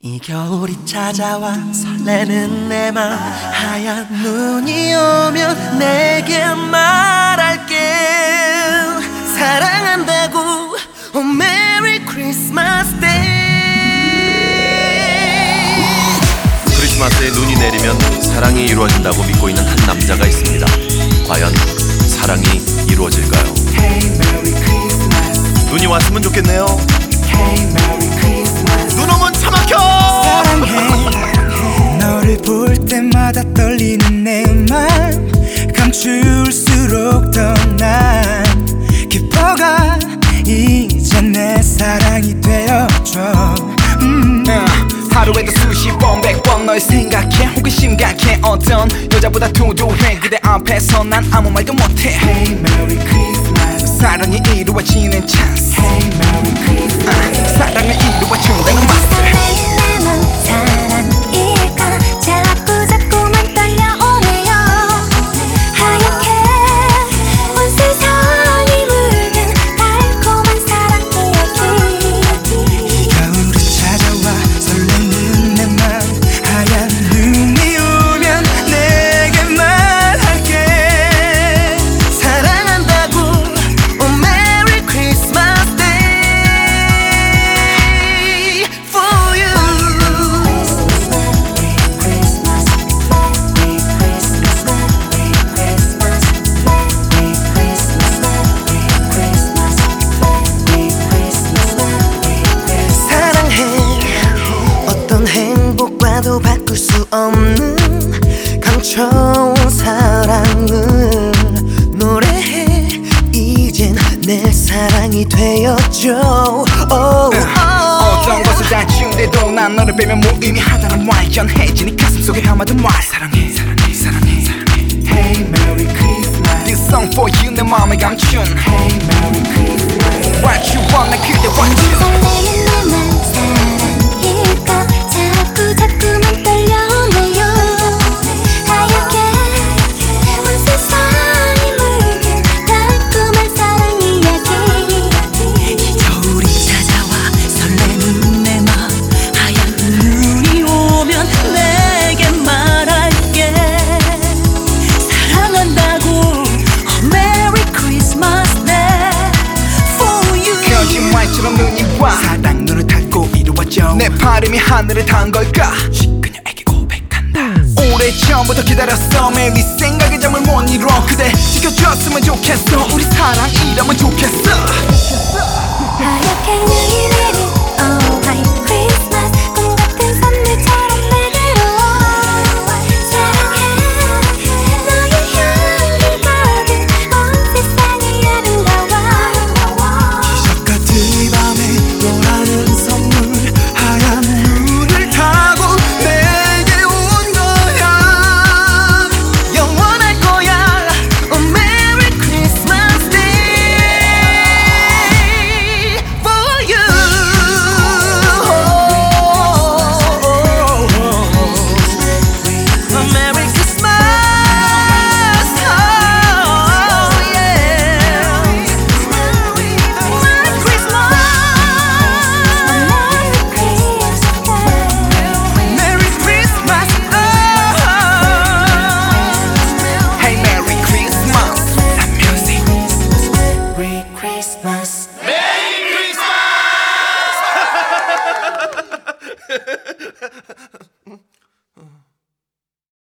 이 겨울이 찾아와 설레는 내 맘 하얀 눈이 오면 내게 말할게 사랑한다고 Oh Merry Christmas Day 크리스마스에 눈이 내리면 사랑이 이루어진다고 믿고 있는 한 남자가 있습니다. 과연 사랑이 이루어질까요? Hey Merry Christmas 눈이 왔으면 좋겠네요. Hey Merry Christmas 눈 오면 차 막혀! 하루에도 수십 번, 백 번 널 생각해. 혹은 심각해. 어떤 여자보다 도도해. 그대 앞에서 난 아무 말도 못해. Hey Merry Christmas. 사랑이 이루어지는 찬스. Hey Merry Christmas. 사랑을 이루어준다는 맛 바꿀 수 없는 강처운 사랑을 노래해. 이젠 내 사랑이 되었죠. oh, 어떤 것을 다 지운데도 난 너를 빼면 무의미하다는 완전해지니 가슴속에 담아둔 말사 바람이 하늘을 닿은 걸까? 그녀에게 고백한다. 오래 전부터 기다렸어. 매일 네 생각에 잠을 못 이뤄 그대 지켜줬으면 좋겠어. 우리 사랑 이라면 좋겠어